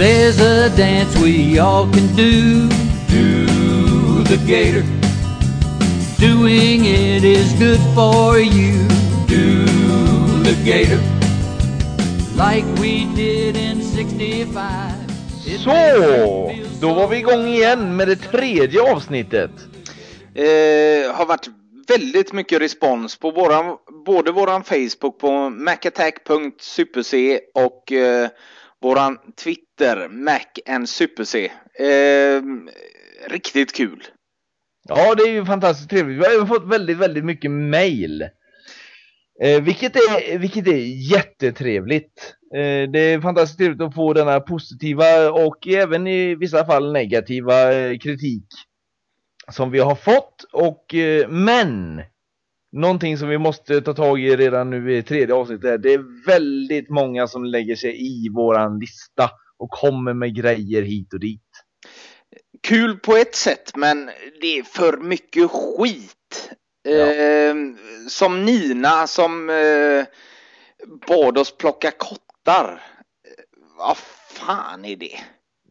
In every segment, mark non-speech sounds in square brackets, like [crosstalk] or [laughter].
There's a dance we all can do. Do the gator. Doing it is good for you. Do the gator. Like we did in 65. It Så, då var vi igång igen med det tredje avsnittet. Eh, har varit väldigt mycket respons på våran, både våran Facebook på macattack.superc och eh, våran Twitter macansuperc. Eh, riktigt kul. Ja, det är ju fantastiskt trevligt. Vi har ju fått väldigt, väldigt mycket mail. Eh, vilket, är, vilket är jättetrevligt. Eh, det är fantastiskt trevligt att få denna positiva och även i vissa fall negativa eh, kritik som vi har fått. Och, eh, men någonting som vi måste ta tag i redan nu i tredje avsnittet är det är väldigt många som lägger sig i våran lista och kommer med grejer hit och dit. Kul på ett sätt men det är för mycket skit. Ja. Eh, som Nina som eh, bad oss plocka kottar. Eh, Vad fan är det?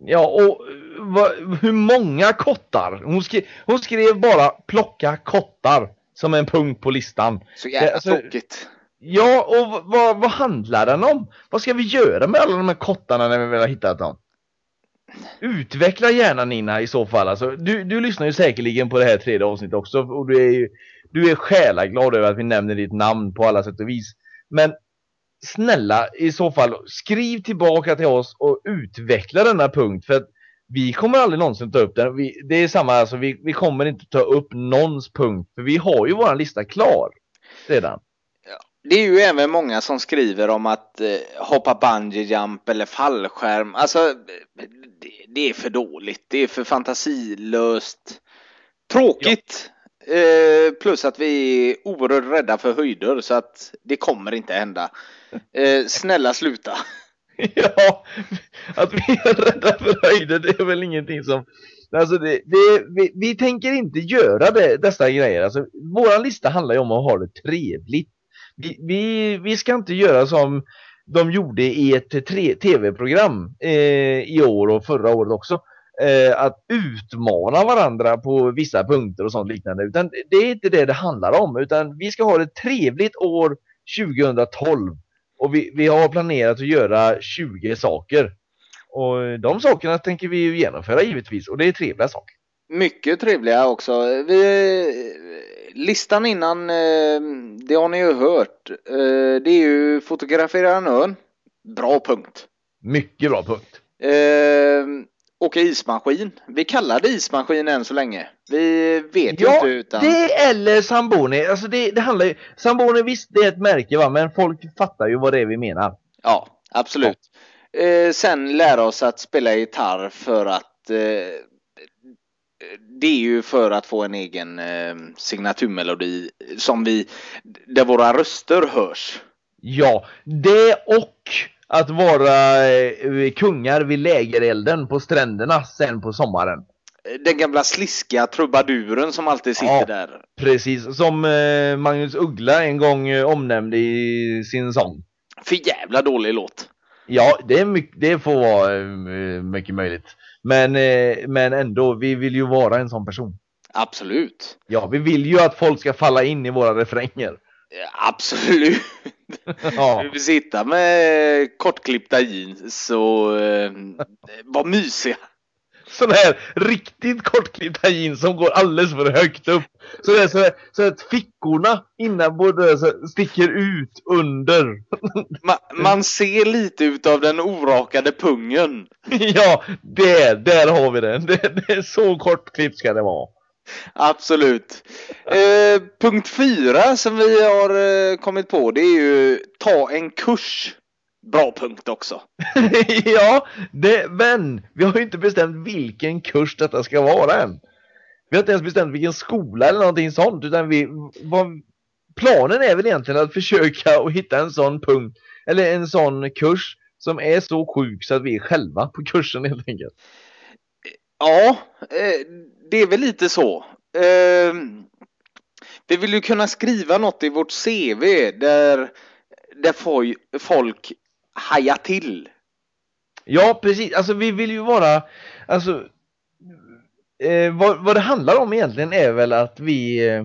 Ja, och eh, va, hur många kottar? Hon skrev, hon skrev bara plocka kottar som en punkt på listan. Så jävla Det- alltså- tråkigt. Ja, och vad, vad handlar den om? Vad ska vi göra med alla de här kottarna när vi väl har hittat dem? Utveckla gärna Nina i så fall. Alltså, du, du lyssnar ju säkerligen på det här tredje avsnittet också och du är ju du är själaglad över att vi nämner ditt namn på alla sätt och vis. Men snälla i så fall skriv tillbaka till oss och utveckla denna punkt för att vi kommer aldrig någonsin ta upp den. Vi, det är samma, alltså vi, vi kommer inte ta upp någons punkt för vi har ju våran lista klar redan. Det är ju även många som skriver om att eh, hoppa bungee jump eller fallskärm. Alltså, det, det är för dåligt. Det är för fantasilöst. Tråkigt. Eh, plus att vi är oerhört rädda för höjder så att det kommer inte hända. Eh, snälla sluta. [laughs] Ja, att vi är rädda för höjder det är väl ingenting som... Alltså det, det, vi, vi tänker inte göra det, dessa grejer. Alltså, Vår lista handlar ju om att ha det trevligt. Vi, vi, vi ska inte göra som de gjorde i ett tv-program eh, i år och förra året också. Eh, att utmana varandra på vissa punkter och sånt liknande. Utan det är inte det det handlar om. Utan vi ska ha ett trevligt år 2012. Och vi, vi har planerat att göra 20 saker. Och de sakerna tänker vi ju genomföra givetvis. Och det är trevliga saker. Mycket trevliga också. Vi, listan innan, eh, det har ni ju hört. Eh, det är ju fotografera en örn. Bra punkt. Mycket bra punkt. Åka ismaskin. Vi kallar det ismaskin än så länge. Vi vet ju Ja, inte utan. det eller Samboni. Alltså det, det handlar ju... Samboni visst, det är ett märke va. Men folk fattar ju vad det är vi menar. Ja, absolut. Eh, sen lära oss att spela gitarr för att eh, det är ju för att få en egen eh, signaturmelodi som vi, där våra röster hörs. Ja, det och att vara eh, kungar vid lägerelden på stränderna sen på sommaren. Den gamla sliskiga trubaduren som alltid sitter Ja. där. Precis, som eh, Magnus Uggla en gång eh, omnämnde i sin sång. För jävla dålig låt. Ja, det, är mycket, det får vara mycket möjligt. Men, men ändå, vi vill ju vara en sån person. Absolut. Ja, vi vill ju att folk ska falla in i våra refränger. Eh, Absolut. [laughs] Ja, Vi vill sitta med kortklippta jeans och eh, vara mysiga. sån här riktigt kortklippta jeans som går alldeles för högt upp. Så det är så, så att fickorna innan både så sticker ut under. [laughs] Man, man ser lite utav den orakade pungen. ja, där, där har vi den. Det, det är så kortklippt ska det vara. [laughs] Absolut. Eh, punkt fyra som vi har eh, kommit på det är ju ta en kurs. Bra punkt också. [laughs] ja, det, men vi har ju inte bestämt vilken kurs detta ska vara än. Vi har inte ens bestämt vilken skola eller någonting sånt, utan vi, vad, planen är väl egentligen att försöka att hitta en sån punkt, eller en sån kurs som är så sjuk så att vi är själva på kursen helt enkelt. Ja, eh, det är väl lite så. Eh, vi vill ju kunna skriva något i vårt CV där, där folk hajar till. Ja, precis. Alltså vi vill ju vara, alltså eh, vad, vad det handlar om egentligen är väl att vi eh,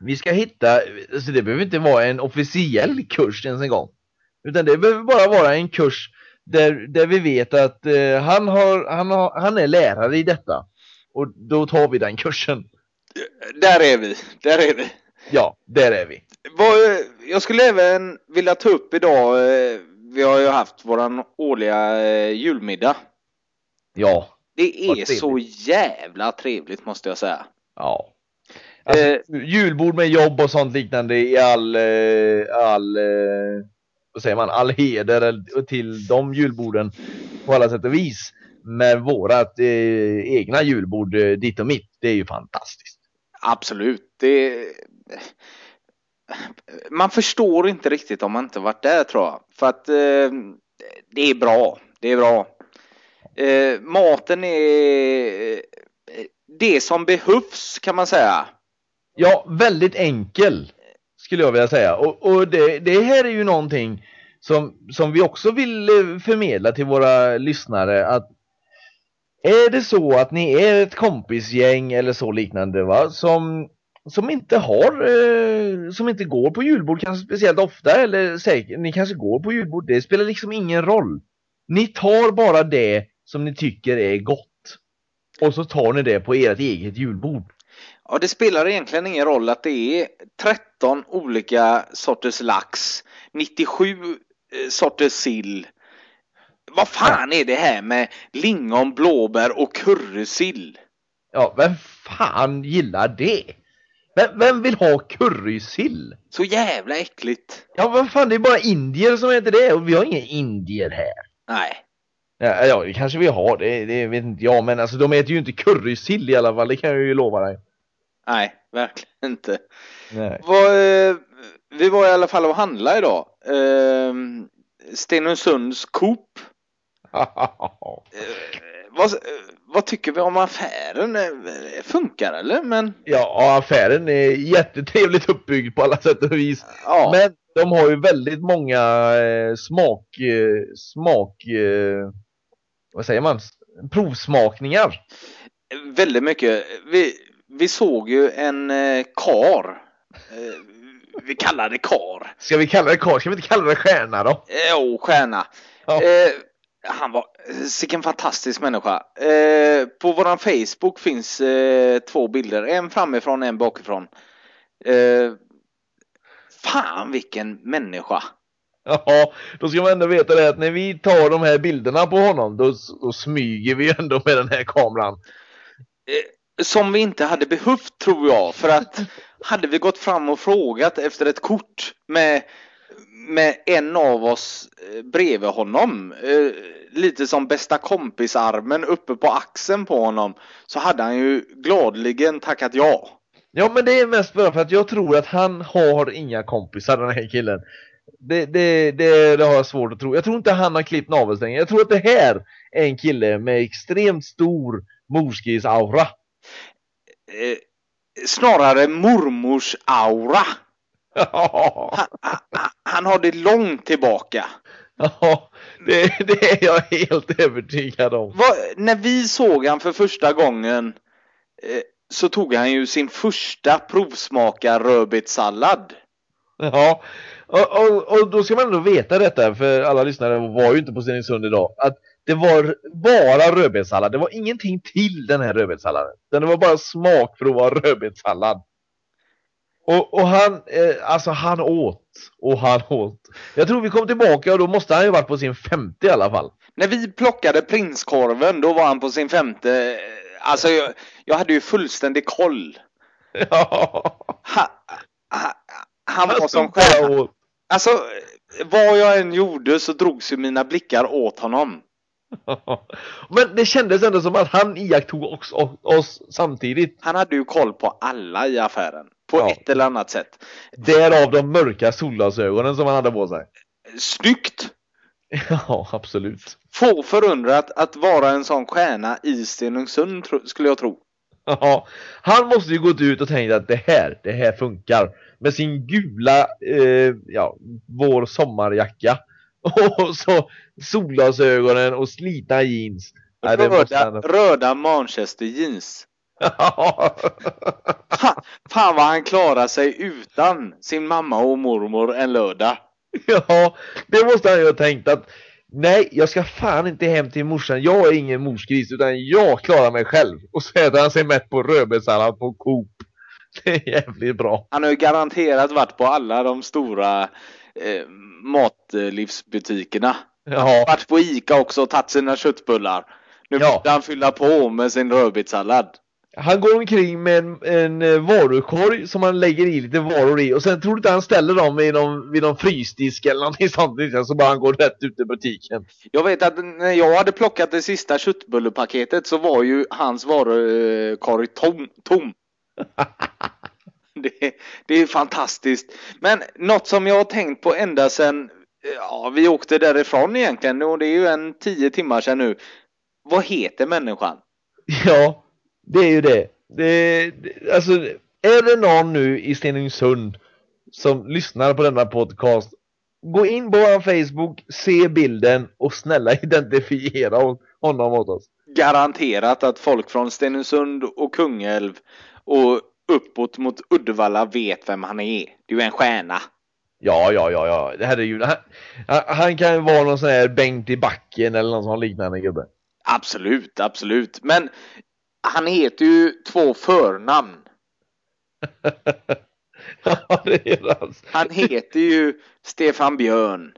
vi ska hitta, alltså det behöver inte vara en officiell kurs ens en gång. Utan det behöver bara vara en kurs där, där vi vet att eh, han, har, han, har, han är lärare i detta. Och då tar vi den kursen. Där är vi, där är vi. Ja, där är vi. Jag skulle även vilja ta upp idag, eh, vi har ju haft våran årliga eh, julmiddag. Ja. Det är så jävla trevligt måste jag säga. Ja. Alltså, Eh, julbord med jobb och sånt liknande i all, eh, all, vad säger man, all heder till de julborden på alla sätt och vis. Men vårat eh, egna julbord, eh, ditt och mitt, det är ju fantastiskt. Absolut. Det... Man förstår inte riktigt om man inte varit där tror jag. För att eh, det är bra. Det är bra. Eh, maten är eh, det som behövs kan man säga. Ja, väldigt enkel skulle jag vilja säga. Och, och det, det här är ju någonting som, som vi också vill eh, förmedla till våra lyssnare att är det så att ni är ett kompisgäng eller så liknande va, som, som inte har, eh, som inte går på julbord kanske speciellt ofta eller säkert, ni kanske går på julbord, det spelar liksom ingen roll. Ni tar bara det som ni tycker är gott. Och så tar ni det på ert eget julbord. Ja, det spelar egentligen ingen roll att det är 13 olika sorters lax, 97 eh, sorters sill. Vad fan är det här med lingon, blåbär och currysill? Ja, vem fan gillar det? Vem, vem vill ha currysill? Så jävla äckligt. Ja, vad fan, det är bara indier som heter det och vi har inga indier här. Nej. Ja, ja det kanske vi har, det, det vet inte jag, men alltså de äter ju inte currysill i alla fall, det kan jag ju lova dig. Nej, verkligen inte. Nej. Vad, eh, vi var i alla fall och handlade idag. Eh, Stenungsunds Coop. [laughs] Eh, vad, vad tycker vi om affären? Eh, Funkar eller? Men ja, affären är jättetrevligt uppbyggd på alla sätt och vis. ja, Men de har ju väldigt många eh, smak, smak, vad säger man? Provsmakningar. väldigt mycket. Vi, vi såg ju en kar. Vi kallar det kar. Ska vi kalla det karl? Ska vi inte kalla det stjärna då? Oh, stjärna. Ja. Eh, han var, vilken fantastisk människa. Eh, på våran Facebook finns eh, två bilder, en framifrån en bakifrån. Eh, fan vilken människa. Ja, då ska man ändå veta det att när vi tar de här bilderna på honom då, då smyger vi ändå med den här kameran. Eh, som vi inte hade behövt tror jag, för att hade vi gått fram och frågat efter ett kort med, med en av oss eh, bredvid honom, eh, lite som bästa kompisarmen uppe på axeln på honom, så hade han ju gladligen tackat ja. Ja, men det är mest bara för att jag tror att han har inga kompisar den här killen. Det, det, det, det har jag svårt att tro. Jag tror inte han har klippt navelsträngen. Jag tror att det här är en kille med extremt stor morskis-aura. Eh, snarare mormors aura. Ja, Han, han, har det långt tillbaka. ja, det, det är jag helt övertygad om. Vad, när vi såg han för första gången eh, så tog han ju sin första provsmaka rödbetssallad. Ja, och, och, och då ska man ändå veta detta, för alla lyssnare var ju inte på Stenungsund idag, att det var bara rödbetssallad. Det var ingenting till den här rödbetssalladen. Det var bara smakprov av rödbetssallad. Och, och han, eh, alltså han åt och han åt. Jag tror vi kom tillbaka och då måste han ju varit på sin femte i alla fall. När vi plockade prinskorven då var han på sin femte. Alltså jag, jag hade ju fullständig koll. Ja, Ha, ha, han var som stjärna. åt. Alltså vad jag än gjorde så drogs ju mina blickar åt honom. Men det kändes ändå som att han iakttog oss, oss samtidigt. Han hade ju koll på alla i affären. På Ja. ett eller annat sätt. Därav de mörka solglasögonen som han hade på sig. Snyggt! [laughs] Ja, absolut. Få förundrat att vara en sån stjärna i Stenungsund skulle jag tro. Ja, han måste ju gått ut och tänkt att det här, det här funkar. Med sin gula, eh, ja, vår sommarjacka. [laughs] Och så solglasögonen och slitna jeans. Röda, han- röda Manchester jeans. [laughs] Fan, fan vad han klarar sig utan sin mamma och mormor en lördag. [laughs] ja, det måste han ju ha tänkt att Nej, jag ska fan inte hem till morsan. Jag är ingen morsgris utan jag klarar mig själv. Och så äter han sig mätt på rödbetssallad på Coop. [laughs] Det är jävligt bra. Han har ju garanterat varit på alla de stora eh, matlivsbutikerna. Ja, Varit på Ica också och tagit sina köttbullar. Nu Ja. måste han fylla på med sin rödbetssallad. Han går omkring med en, en eh, varukorg som han lägger i lite varor i och sen tror du inte han ställer dem vid någon, vid någon frysdisk eller någonting sånt så bara han går rätt ut i butiken. Jag vet att när jag hade plockat det sista köttbullepaketet så var ju hans varukorg tom. tom. [laughs] Det, det är fantastiskt. Men något som jag har tänkt på ända sedan ja, vi åkte därifrån egentligen och det är ju en tio timmar sedan nu. Vad heter människan? Ja, det är ju det. det, det alltså, är det någon nu i Stenungsund som lyssnar på denna podcast, gå in på vår Facebook, se bilden och snälla [laughs] identifiera honom åt oss. Garanterat att folk från Stenungsund och Kungälv och uppåt mot Uddevalla vet vem han är. Det är ju en stjärna. Ja, ja, ja, ja, det herregud. Han, han kan ju vara någon sån här Bengt i backen eller någon sån liknande gubbe. Absolut, absolut. Men han heter ju två förnamn. [laughs] ja, det är hans. Han heter ju Stefan Björn.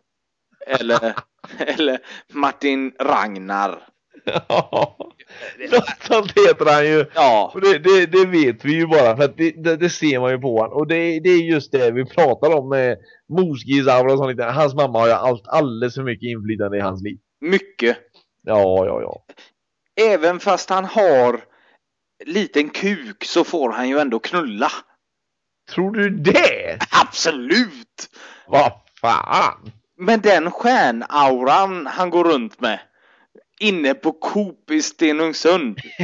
Eller, [laughs] eller Martin Ragnar. Ja, sånt heter han ju. Ja, Och det, det, det vet vi ju bara för att det, det, det ser man ju på honom. Och det, det är just det vi pratar om med morsgrisar och sånt. Hans mamma har ju allt, alldeles för mycket inflytande i hans liv. mycket. Ja, ja, ja. Även fast han har liten kuk så får han ju ändå knulla. Tror du det? Absolut! Vad fan? Men den stjärnauran han går runt med inne på Coop i Stenungsund. [laughs]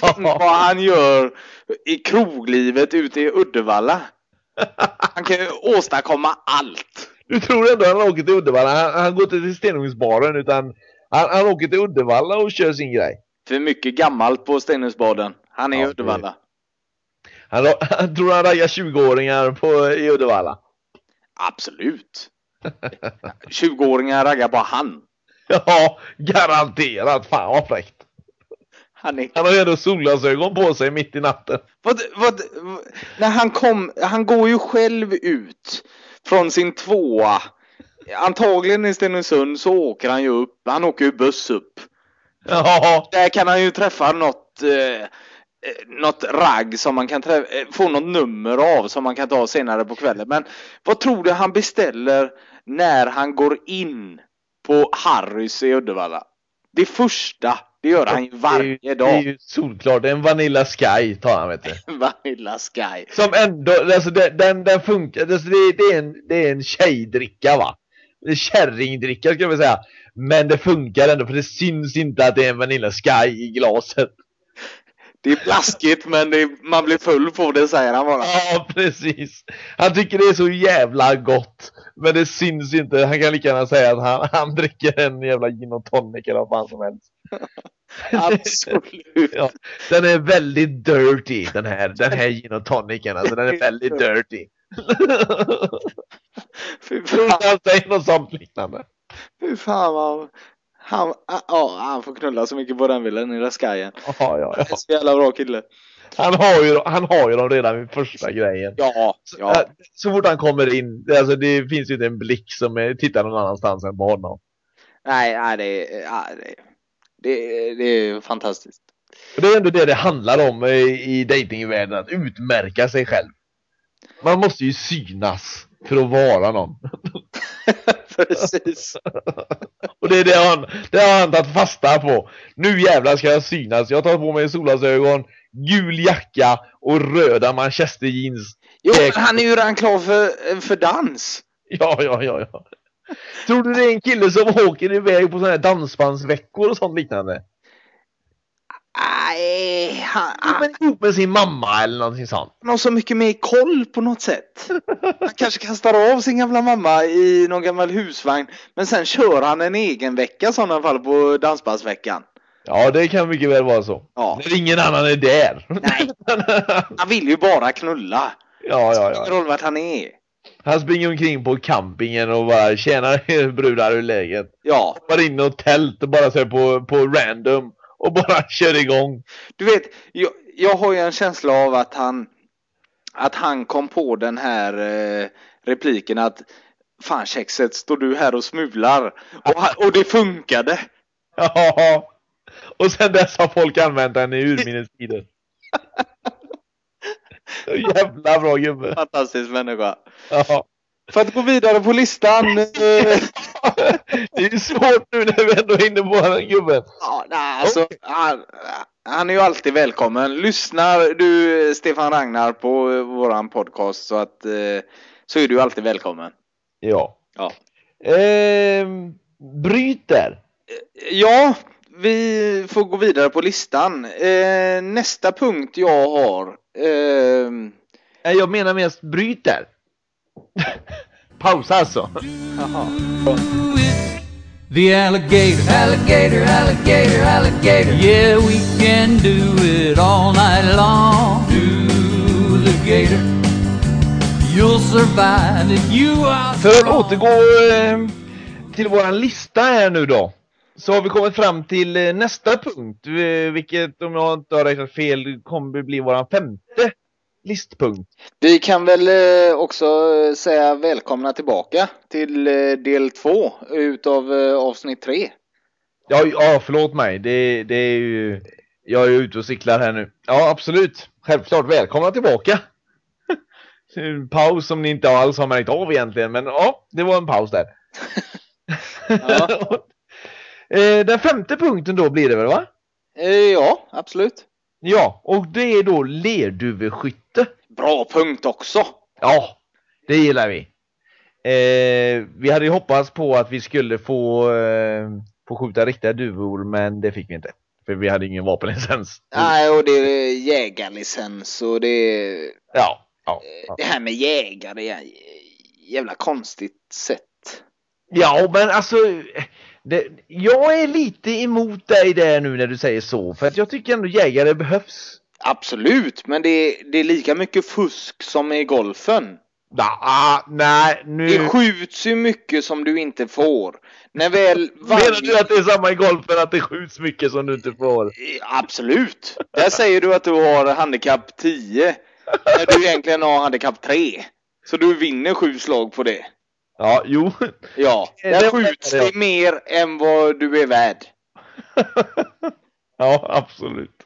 Tänk vad han gör i kroglivet ute i Uddevalla. Han kan ju åstadkomma allt. Du tror ändå han åker till Uddevalla? Han, han går inte till Stenungsbaren utan han, han åker till Uddevalla och kör sin grej. För mycket gammalt på Stenungsbaden. Han är i Ja, Uddevalla. Han, [laughs] han tror han raggar 20-åringar på, i Uddevalla. Absolut. [laughs] 20-åringar raggar bara han. [laughs] Ja, garanterat. Fan vad fräckt. Han är Han har ju ändå solglasögon på sig mitt i natten. Vad, vad, vad, när han kom, han går ju själv ut från sin tvåa. Antagligen i Stenungsund så åker han ju upp, han åker ju buss upp. Ja, Där kan han ju träffa något, eh, något ragg som man kan eh, få något nummer av som man kan ta senare på kvällen. Men vad tror du han beställer när han går in på Harrys i Uddevalla? Det första, det gör han ju det varje ju, det är dag. ju solklart. Det är en Vanilla Sky tar han vet du. [laughs] Vanilla Sky. Som ändå, alltså den, den, den funkar, alltså det, det, är en, det är en tjejdricka va? Kärringdricka skulle jag vilja säga. Men det funkar ändå för det syns inte att det är en Vanilla Sky i glaset. Det är blaskigt men är, man blir full på det säger han bara. Ja, precis. Han tycker det är så jävla gott. Men det syns inte. Han kan lika gärna säga att han, han dricker en jävla gin och tonic eller vad fan som helst. [laughs] Absolut. Ja, den är väldigt dirty den här, den här gin och tonicen. Alltså den är väldigt dirty. Fy fan, säger något sånt liknande? fy fan vad... Han, ja, han får knulla så mycket på den villen i den skyen. Ja, ja, ja. så jävla bra kille. Han har ju, han har ju dem redan vid första grejen. Ja, Så, ja. så fort han kommer in, alltså det finns ju inte en blick som är, tittar någon annanstans än på honom. Nej, nej det, är- ja, det, det, det är fantastiskt. För det är ändå det det handlar om i, i datingvärlden, att utmärka sig själv. Man måste ju synas för att vara någon. [laughs] Precis. Och det är det han, det har han tagit fasta på. Nu jävlar ska jag synas. Jag tar på mig solglasögon, gul jacka och röda manchester jeans. Jo, men han är ju redan klar för, för dans. Ja, ja, ja, ja. Tror du det är en kille som åker iväg på sådana här dansbandsveckor och sånt liknande? Nej, han, men ihop med sin mamma eller någonting sånt. han har så mycket mer koll på något sätt. Han kanske kastar av sin gamla mamma i någon gammal husvagn. Men sen kör han en egen vecka i sådana fall på dansbandsveckan. Ja, det kan mycket väl vara så. Ja. När ingen annan är där. Nej. Han vill ju bara knulla. ja, ja, ja. roll vart han är. Han springer omkring på campingen och bara tjänar [laughs] brudar ur läget. Ja, Hoppar in och tält och bara ser på, på random och bara [laughs] kör igång. du vet, jag, jag har ju en känsla av att han att han kom på den här eh, repliken att Fan kexet, står du här och smular? Och, och det funkade. [laughs] Ja. Och sen dess har folk använt den i urminnes tider. [laughs] Jävla bra gubbe. Fantastisk människa. Ja. För att gå vidare på listan. [laughs] Det är svårt nu när vi ändå är inne på den gubben. ja, nej, alltså, han, han är ju alltid välkommen. Lyssnar du Stefan Ragnar på våran podcast så att eh, så är du alltid välkommen. Ja. Ja. Ehm, bryt där. Ja, vi får gå vidare på listan. Eh, nästa punkt jag har. Eh, Nej, jag menar mest bryt [laughs] Pausa alltså. jaha. The alligator, alligator, alligator, alligator. Yeah, we can do it all night long. Do the gator. You'll survive if you are För att återgå eh, till våran lista här nu då. Så har vi kommit fram till eh, nästa punkt, eh, vilket om jag inte har räknat fel kommer bli våran femte listpunkt. Vi kan väl eh, också eh, säga välkomna tillbaka till eh, del två utav avsnitt tre. Ja, ja förlåt mig. Det, det är ju... Jag är ute och cyklar här nu. Ja, absolut. Självklart. Välkomna tillbaka. [laughs] En paus som ni inte alls har märkt av egentligen, men ja, det var en paus där. [laughs] Den femte punkten då blir det väl va? Ja, absolut. Ja, och det är då lerduveskytte. Bra punkt också. Ja, det gillar vi. Eh, vi hade ju hoppats på att vi skulle få, eh, få skjuta riktiga duvor, men det fick vi inte. För vi hade ingen vapenlicens. Nej, och det är jägarlicens och det är... Ja, ja, ja. Det här med jägare jävla konstigt sätt. Ja, men alltså. Det, jag är lite emot dig där nu när du säger så. För att jag tycker ändå jägare behövs. Absolut, men det är, det är lika mycket fusk som i golfen. Ja, nej, nu. Det skjuts ju mycket som du inte får. När väl Menar du att det är samma i golfen, att det skjuts mycket som du inte får? Absolut. Där säger du att du har handikapp 10. När du egentligen har handikapp 3. Så du vinner sju slag på det. Ja, jo. Ja, Det där skjuts det mer än vad du är värd. [laughs] ja, absolut.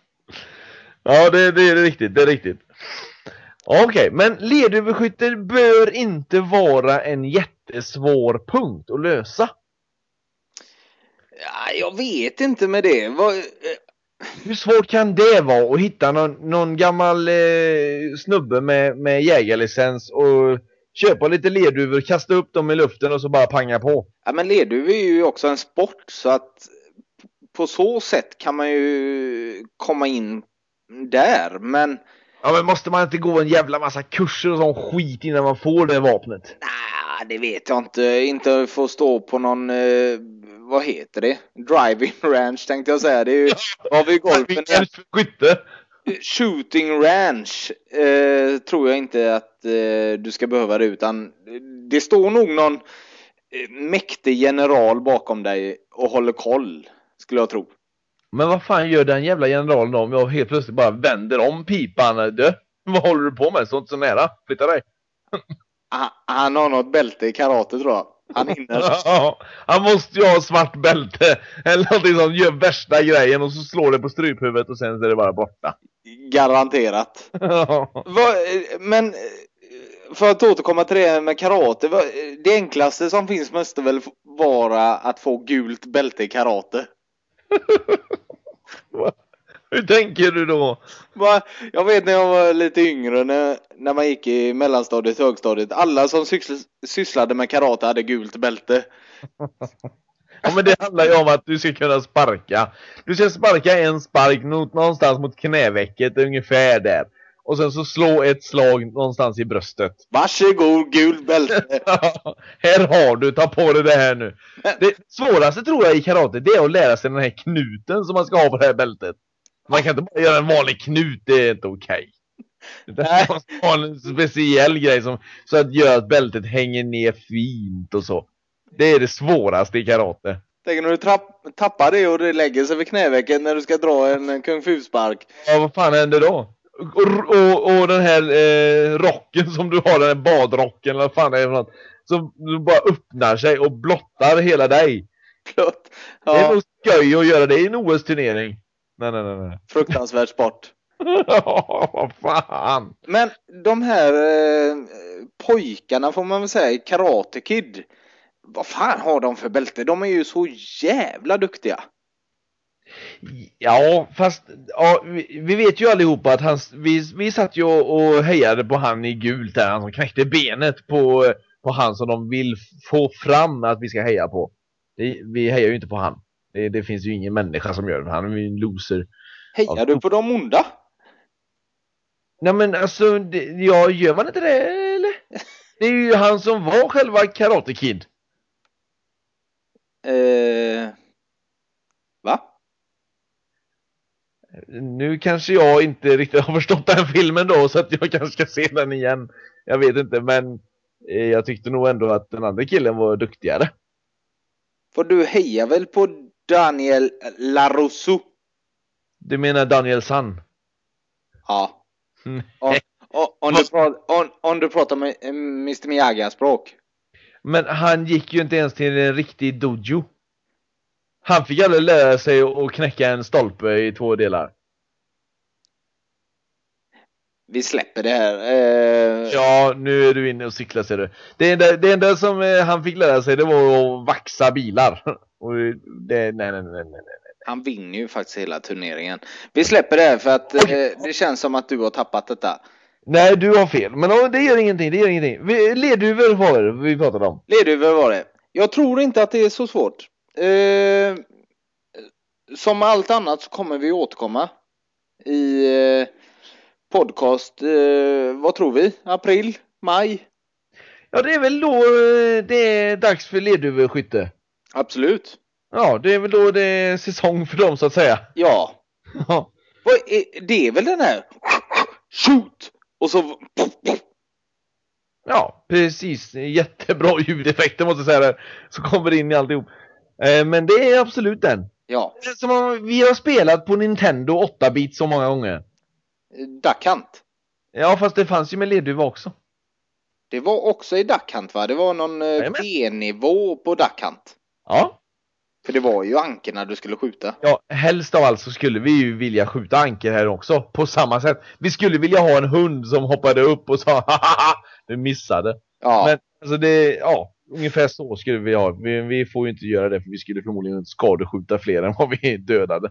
Ja, det, det är riktigt, det är riktigt. Okej, men lerduveskytte bör inte vara en jättesvår punkt att lösa. Ja, jag vet inte med det. Vad, eh, Hur svårt kan det vara att hitta någon, någon gammal eh, snubbe med, med jägarlicens och köpa lite lerduvor, kasta upp dem i luften och så bara panga på? ja, men lerduv är ju också en sport så att på så sätt kan man ju komma in där. Men Ja men måste man inte gå en jävla massa kurser och sån skit innan man får det vapnet? nej, det vet jag inte. Inte få stå på någon, eh, vad heter det? Driving [laughs] ranch tänkte jag säga. Det är ju, har vi golfen skytte! Shooting ranch eh, tror jag inte att eh, du ska behöva det utan det står nog någon eh, mäktig general bakom dig och håller koll skulle jag tro. Men vad fan gör den jävla generalen då om jag helt plötsligt bara vänder om pipan? Du, vad håller du på med? Stå inte så nära. Flytta dig. Han, han har något bälte i karate tror jag. Han hinner. [laughs] Ja, han måste ju ha svart bälte eller någonting som gör värsta grejen och så slår det på stryphuvudet och sen så är det bara borta. Garanterat. [laughs] Eh, men för att återkomma till det med karate. Det enklaste som finns måste väl vara att få gult bälte i karate. [laughs] Hur tänker du då? Va? Jag vet när jag var lite yngre, när, när man gick i mellanstadiet, högstadiet. Alla som syssl- sysslade med karate hade gult bälte. [laughs] Ja men det handlar ju om att du ska kunna sparka. Du ska sparka en spark någonstans mot knävecket, ungefär där. Och sen så slå ett slag någonstans i bröstet. Varsågod gult bälte. [laughs] här har du, ta på dig det här nu. Det svåraste tror jag i karate, det är att lära sig den här knuten som man ska ha på det här bältet. Man kan inte bara göra en vanlig knut, det är inte okej. Okay. Man ska ha en speciell grej som, så att gör att bältet hänger ner fint och så. Det är det svåraste i karate. Tänk när du trapp, tappar det och det lägger sig vid knävecken när du ska dra en kung fu-spark. Ja, vad fan händer då? Och, och, och den här eh, rocken som du har, den här badrocken eller vad fan det är för något. Som bara öppnar sig och blottar hela dig. Blott. Ja. Det är nog skoj att göra det i en OS-turnering. Nej, nej, nej, nej. Fruktansvärd sport. [laughs] Ja, vad fan. Men de här eh, pojkarna får man väl säga i Karate Kid. Vad fan har de för bälte? De är ju så jävla duktiga. Ja, fast ja, vi, vi, vet ju allihopa att han, vi, vi satt ju och, och hejade på han i gult där, han som knäckte benet på, på han som de vill få fram att vi ska heja på. Det, vi hejar ju inte på han. Det, det, finns ju ingen människa som gör det, han är ju en loser. Hejar du på de onda? Nej men alltså, det, ja, gör man inte det eller? [laughs] Det är ju han som var själva Karate Kid. Eh, va? Nu kanske jag inte riktigt har förstått den filmen då så att jag kanske ska se den igen. Jag vet inte men eh, jag tyckte nog ändå att den andra killen var duktigare. För du hejar väl på Daniel Larusso? Du menar Daniel San? Ja. om, om, du pratar, om, om du pratar med Mr Miyagi-språk. Men han gick ju inte ens till en riktig dojo. Han fick aldrig lära sig att knäcka en stolpe i två delar. Vi släpper det här. Eh... Ja, nu är du inne och cyklar ser du. Det enda, det enda som eh, han fick lära sig det var att vaxa bilar. [laughs] Och det, nej, nej, nej, nej, nej. Han vinner ju faktiskt hela turneringen. Vi släpper det här för att eh, det känns som att du har tappat detta. Nej, du har fel. Men det gör ingenting, det gör ingenting. Ledhuvud var det vi pratade om. Ledhuvud var det. Jag tror inte att det är så svårt. Eh, som allt annat så kommer vi återkomma i eh, podcast, eh, vad tror vi? April? Maj? Ja, det är väl då eh, det är dags för ledhuvudskytte. Absolut. Ja, det är väl då det är säsong för dem så att säga. Ja. ja. Det är väl den här shoot och så Ja, precis. Jättebra [laughs] ljudeffekter måste jag säga där. Så kommer det in i alltihop. Eh, men det är absolut den. Ja. Som om vi har spelat på Nintendo 8-bit så många gånger. Duckhant. Ja, fast det fanns ju med ledduva också. Det var också i Duckhant va? Det var någon eh, B-nivå på Duckhant. Ja. För det var ju ankerna du skulle skjuta. Ja, helst av allt så skulle vi ju vilja skjuta anker här också. På samma sätt. Vi skulle vilja ha en hund som hoppade upp och sa haha, du missade. Ja. Men alltså det, ja. Ungefär så skulle vi ha. Vi, vi får ju inte göra det för vi skulle förmodligen skadeskjuta fler än vad vi dödade.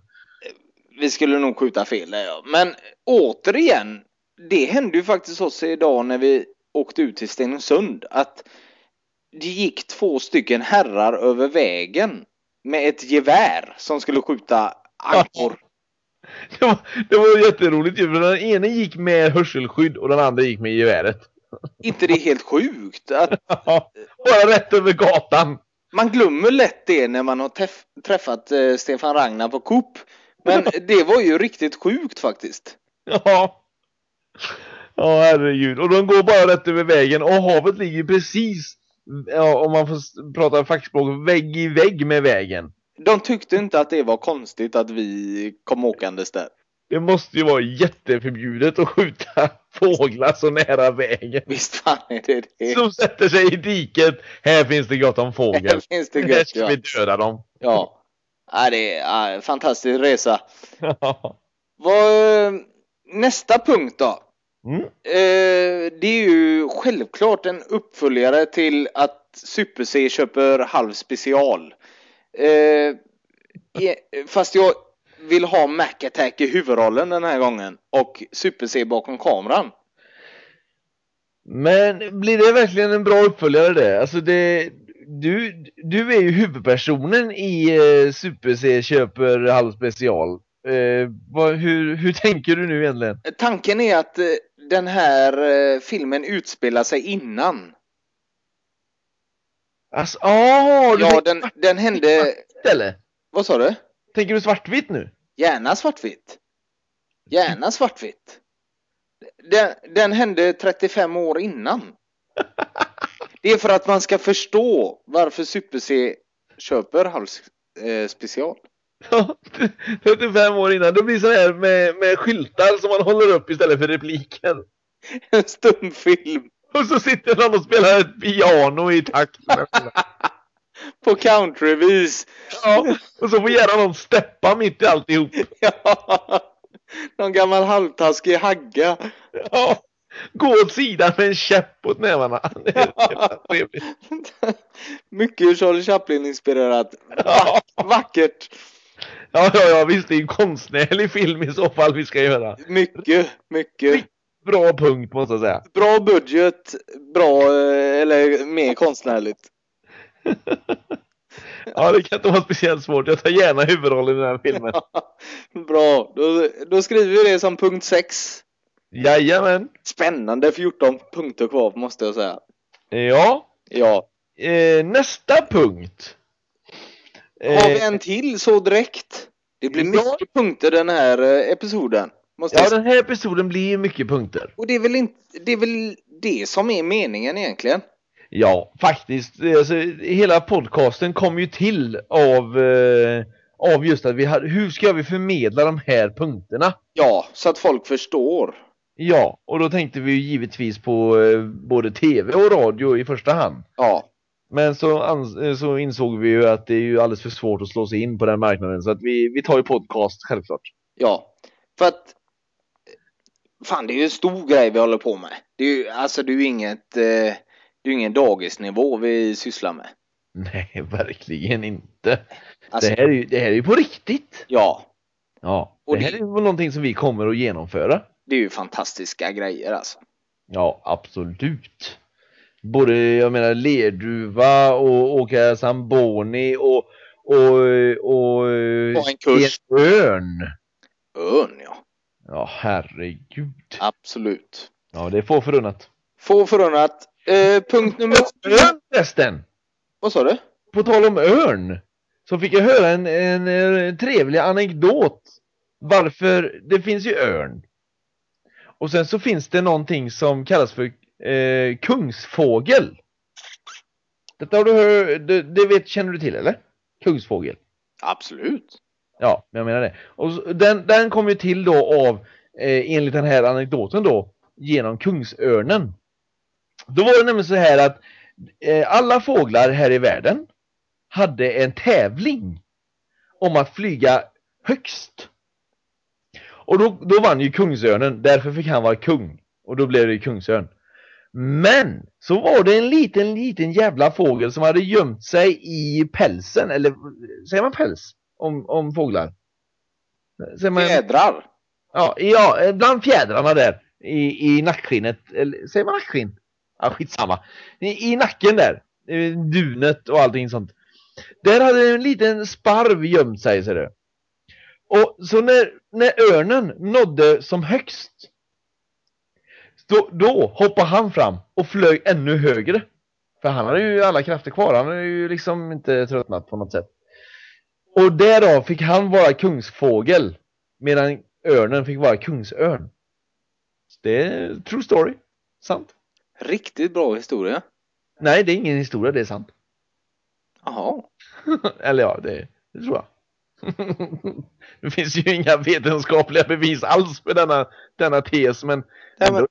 Vi skulle nog skjuta fel där ja. Men återigen, det hände ju faktiskt oss idag när vi åkte ut till Stenungsund att det gick två stycken herrar över vägen med ett gevär som skulle skjuta ankor. [laughs] Det var, det var jätteroligt ju, för den ene gick med hörselskydd och den andra gick med geväret. inte det helt sjukt? Att... [laughs] Bara rätt över gatan. Man glömmer lätt det när man har träffat eh, Stefan Ragnar på Coop. Men [laughs] det var ju riktigt sjukt faktiskt. Ja. Ja, herregud. Och de går bara rätt över vägen och havet ligger precis, ja, om man får prata fackspråk, vägg i vägg med vägen. De tyckte inte att det var konstigt att vi kom åkandes där. Det måste ju vara jätteförbjudet att skjuta [laughs] fåglar så nära vägen. Visst fan är det det. Som sätter sig i diket. Här finns det gott om fågel. Här finns det gott, Här ska ja. vi döda dem. Ja. ja det är en fantastisk resa. [laughs] Vad, nästa punkt då. Mm. Eh, det är ju självklart en uppföljare till att Super-C köper halv special. Eh, fast jag vill ha Mac Attack i huvudrollen den här gången och Super-C bakom kameran. Men blir det verkligen en bra uppföljare det? Alltså det, du, du är ju huvudpersonen i eh, Super C köper halvspecial. Eh, vad, hur, hur tänker du nu egentligen? Tanken är att eh, den här eh, filmen utspelar sig innan. Alltså, ah, du Ja, den, den hände... eller? Vad sa du? Tänker du svartvitt nu? Gärna svartvitt. Gärna svartvitt. Den, den hände 35 år innan. [laughs] Det är för att man ska förstå varför Super-C köper halv eh, special. Ja, 35 år innan. Det blir så här med, med skyltar som man håller upp istället för repliken. [laughs] En stumfilm Och så sitter någon och spelar ett piano i takt. [laughs] på countryvis. Ja, och så får gärna någon steppa mitt i alltihop. [laughs] Ja. Någon gammal halvtaskig hagga. Ja, gå åt sidan med en käpp åt nävarna. Trevligt. Mycket Charlie Chaplin-inspirerat. Ja. Vackert. Ja, ja, ja, visst det är en konstnärlig film i så fall vi ska göra. Mycket, mycket. Bra punkt måste jag säga. Bra budget, bra, eh, eller mer konstnärligt. [laughs] Ja, det kan inte vara speciellt svårt. Jag tar gärna huvudrollen i den här filmen. [laughs] Bra, då, då skriver vi det som punkt 6. Jajamän. Spännande 14 punkter kvar måste jag säga. Ja, Ja. eh, nästa punkt. Har vi Eh, en till så direkt? Det blir Ja. mycket punkter den här eh, episoden. Måste Ja, den här episoden blir mycket punkter. Och det är väl inte, det är väl det som är meningen egentligen. Ja, faktiskt. Alltså, hela podcasten kom ju till av, eh, av just att vi hade, hur ska vi förmedla de här punkterna? Ja, så att folk förstår. Ja, och då tänkte vi ju givetvis på eh, både tv och radio i första hand. Ja, Men så, så insåg vi ju att det är ju alldeles för svårt att slå sig in på den marknaden så att vi, vi tar ju podcast självklart. ja. För att Fan, det är ju en stor grej vi håller på med. Det är ju, alltså det är ju inget, eh, det är ingen dagisnivå vi sysslar med. Nej, [laughs] verkligen inte. Alltså, Det här är ju, det här är ju på riktigt. ja, Ja, Och det här det- är ju någonting som vi kommer att genomföra. det är ju fantastiska grejer alltså. Ja, absolut. Både, jag menar, lerduva och åka Zamboni och, och, och, Och en kurs. en örn. Örn, ja. Ja, herregud. Absolut. Ja, det är få förunnat. Få förunnat. Eh, punkt nummer... Örn förresten! Vad sa du? På tal om örn, så fick jag höra en, en, eh, trevlig anekdot. Varför det finns ju örn. Och sen så finns det någonting som kallas för eh, kungsfågel. Detta har du hört, det, det vet, känner du till eller? Kungsfågel. Absolut. Ja, jag menar det. Och den, den kom ju till då av, eh, enligt den här anekdoten då, genom kungsörnen. Då var det nämligen så här att eh, alla fåglar här i världen hade en tävling om att flyga högst. Och då, då vann ju kungsörnen, därför fick han vara kung. Och då blev det kungsörn. Men så var det en liten, liten jävla fågel som hade gömt sig i pälsen, eller säger man päls? Om, om fåglar? Säger man, Fjädrar. ja, ja, bland fjädrarna där i, i nackskinnet, eller säger man nackskinn? Ja, skitsamma. I, I nacken där, dunet och allting sånt. Där hade en liten sparv gömt sig, ser du. Och så när, när örnen nådde som högst, då, då hoppade han fram och flög ännu högre. För han hade ju alla krafter kvar, han hade ju liksom inte tröttnat på något sätt. Och därav fick han vara kungsfågel, medan örnen fick vara kungsörn. Så Det är true story. Sant. Riktigt bra historia. Nej, det är ingen historia, det är sant. Jaha. [laughs] Eller ja, det, det tror jag. [laughs] det finns ju inga vetenskapliga bevis alls för denna, denna tes, men Nej, ändå men,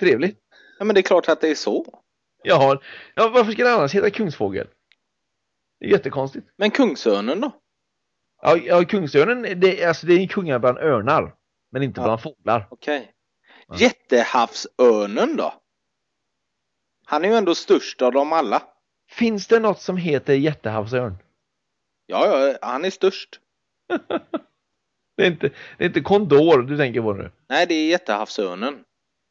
trevligt. ja, men det är klart att det är så. Jag har, ja, varför ska det annars heta kungsfågel? Det är jättekonstigt. Men kungsörnen då? Ja, ja kungsörnen, det, alltså, det är kungar bland örnar, men inte Ja. bland fåglar. Okej. Ja. Jättehavsörnen då? Han är ju ändå störst av dem alla. Finns det något som heter jättehavsörn? Ja, ja, han är störst. [laughs] Det är inte, det är inte kondor du tänker på nu? Nej, det är jättehavsörnen.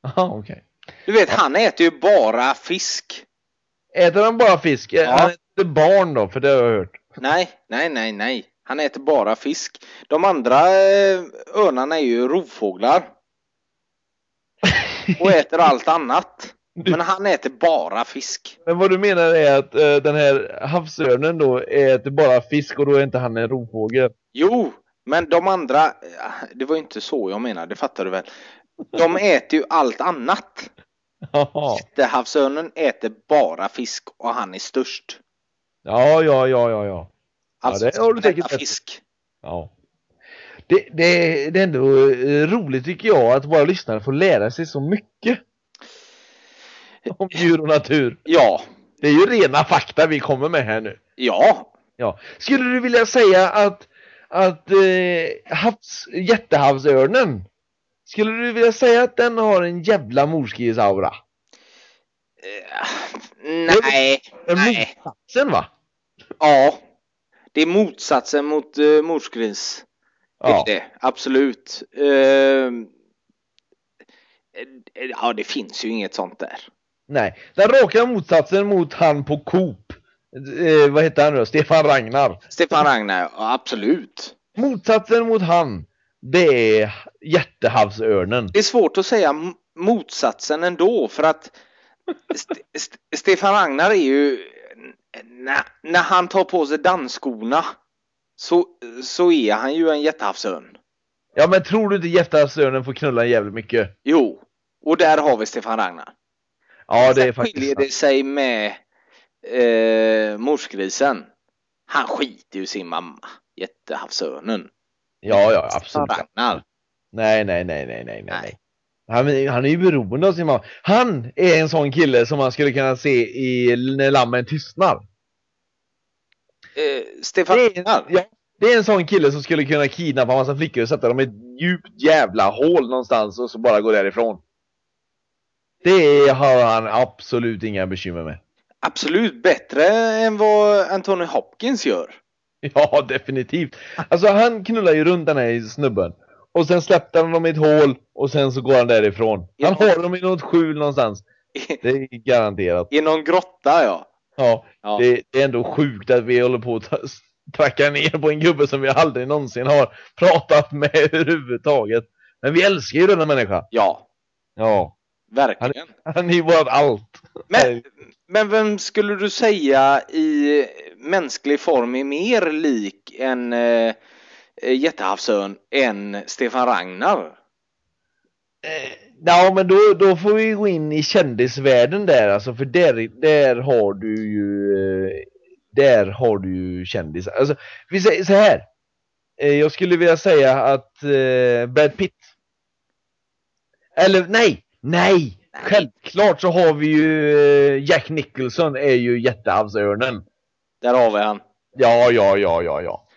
Jaha, okej. Du vet, han äter ju bara fisk. Äter han bara fisk? Ja. Han äter barn då, för det har jag hört. Nej, nej, nej, nej. Han äter bara fisk. De andra eh, örnarna är ju rovfåglar. Och äter allt annat. [laughs] Men han äter bara fisk. Men vad du menar är att eh, den här havsörnen då äter bara fisk och då är inte han en rovfågel? Jo, men de andra, eh, det var inte så jag menade, det fattar du väl? De äter ju allt annat. Jättehavsörnen äter bara fisk och han är störst. Ja, ja, ja, ja, ja. Alltså, det har du säkert fisk. Ja. Det, det, det är ändå eh, roligt tycker jag att våra lyssnare får lära sig så mycket. Om djur och natur. Ja, Det är ju rena fakta vi kommer med här nu. ja, Ja. Skulle du vilja säga att, att eh, havs, jättehavsörnen, skulle du vilja säga att den har en jävla morskrisaura? Eh, nej, En nej, motsatsen va? ja. Det är motsatsen mot uh, morsgris. Det Ja. det, absolut. Eh, eh, ja, det finns ju inget sånt där. Nej, den raka motsatsen mot han på Coop. Eh, vad heter han då? Stefan Ragnar. Stefan Ragnar, ja, absolut. Motsatsen mot han, det är jättehavsörnen. Det är svårt att säga motsatsen ändå för att St St Stefan Ragnar är ju när, när han tar på sig dansskorna så, så är han ju en jättehavsörn. Ja men tror du inte jättehavsörnen får knulla jävligt mycket? Jo, och där har vi Stefan Ragnar. Ja det är faktiskt skiljer det sig med eh, morsgrisen. Han skiter ju sin mamma, jättehavsörnen. Ja ja absolut. Ragnar. Nej nej nej nej nej nej. Han, är- han är ju beroende av sin mamma. Han är en sån kille som man skulle kunna se i När lammen tystnar. Eh, Stefan Det är, ja, det är en sån kille som skulle kunna kidnappa en massa flickor och sätta dem i ett djupt jävla hål någonstans och så bara gå därifrån. Det har han absolut inga bekymmer med. Absolut bättre än vad Anthony Hopkins gör. [laughs] Ja, definitivt. Alltså han knullar ju runt den här snubben. Och sen släppte han dem i ett hål och sen så går han därifrån. Han har dem i något skjul någonstans. Det är garanterat. I någon grotta ja. Ja, Ja. Det, det är ändå sjukt att vi håller på att tracka ner på en gubbe som vi aldrig någonsin har pratat med [laughs] överhuvudtaget. Men vi älskar ju denna människa. Ja, Ja, verkligen. han är ju vårt allt. Men, men vem skulle du säga i mänsklig form är mer lik en eh, jättehavsörn än Stefan Ragnar? Eh, Ja men då, då får vi gå in i kändisvärlden där alltså för där, där har du ju eh, Där har du ju kändisar. Alltså vi säger så här. Eh, Jag skulle vilja säga att eh, Brad Pitt Eller nej! Nej! Självklart så har vi ju eh, Jack Nicholson är ju jättehavsörnen. Där har vi han. Ja, ja, ja, ja, ja.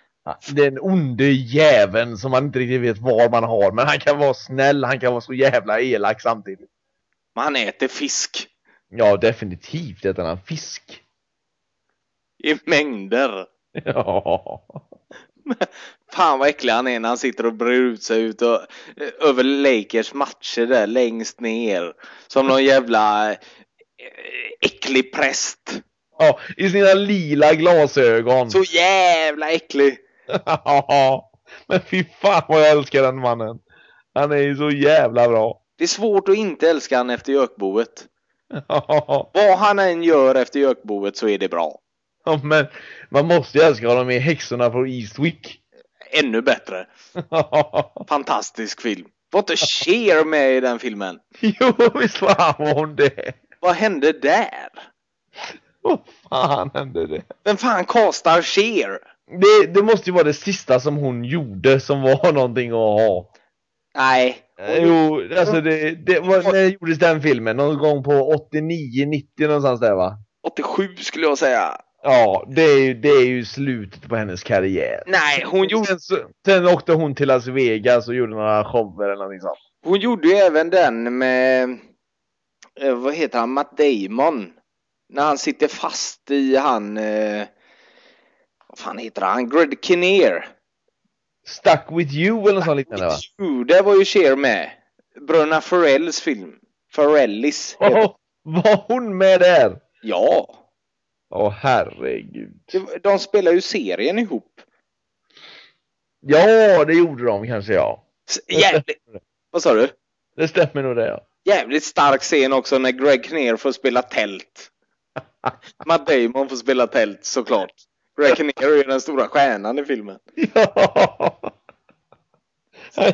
Den onde jäveln som man inte riktigt vet var man har. Men han kan vara snäll, han kan vara så jävla elak samtidigt. Men han äter fisk Ja, definitivt äter han fisk. i mängder. [laughs] Ja. Fan vad äcklig han är när han sitter och brer ut sig ut och, eh, över Lakers matcher där längst ner. Som någon jävla eh, äcklig präst. Ja. I sina lila glasögon. Så jävla äcklig. Ja. Men fy fan vad jag älskar den mannen. Han är ju så jävla bra. Det är svårt att inte älska han efter gökboet. Ja, Vad han än gör efter gökboet så är det bra. Men man måste ju älska honom i Häxorna från Eastwick. Ännu bättre. Fantastisk film. Var inte Cher med i den filmen? jo, visst var hon det. Vad hände där? Vad fan hände det? Vem fan castar Cher? det? Det måste ju vara det sista som hon gjorde som var [laughs] någonting att ha. Nej. Eh, Jo, alltså det, det var, när gjordes den filmen? Någon gång på 89, 90 någonstans där va? 87 skulle jag säga. Ja, det är, ju- det är ju slutet på hennes karriär. Nej, hon gjorde, Sen, så, sen åkte hon till Las Vegas och gjorde några shower eller någonting sånt. hon gjorde ju även den med, eh, vad heter han, Matt Damon. När han sitter fast i han, eh, vad fan heter han, Greg Kinnear. Stuck with you eller något sånt liknande va? Jo, där var ju Cher med. Bröderna Farrells film. Farrellis. Oh, var hon med där? Ja. Åh herregud. Det- De spelar ju serien ihop. Ja, det gjorde de kanske ja. Jävligt, vad sa du? Det stämmer nog det ja. Jävligt stark scen också när Greg Kinnear får spela tält. [laughs] Matt Damon får spela tält såklart. Greg Kinnear är den stora stjärnan i filmen. Ja.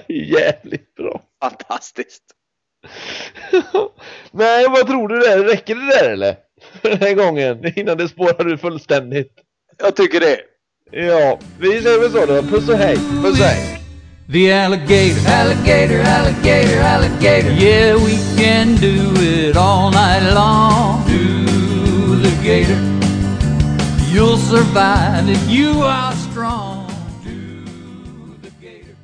Jävligt bra. Fantastiskt. [laughs] Nej, vad tror du där? Räcker det där eller? För den här gången, innan det spårar ur fullständigt. Jag tycker det. Ja, vi säger väl så då. Puss och hej. Puss och hej. The alligator, alligator, alligator, alligator. Yeah, we can do it all night long. Do You'll survive. If you are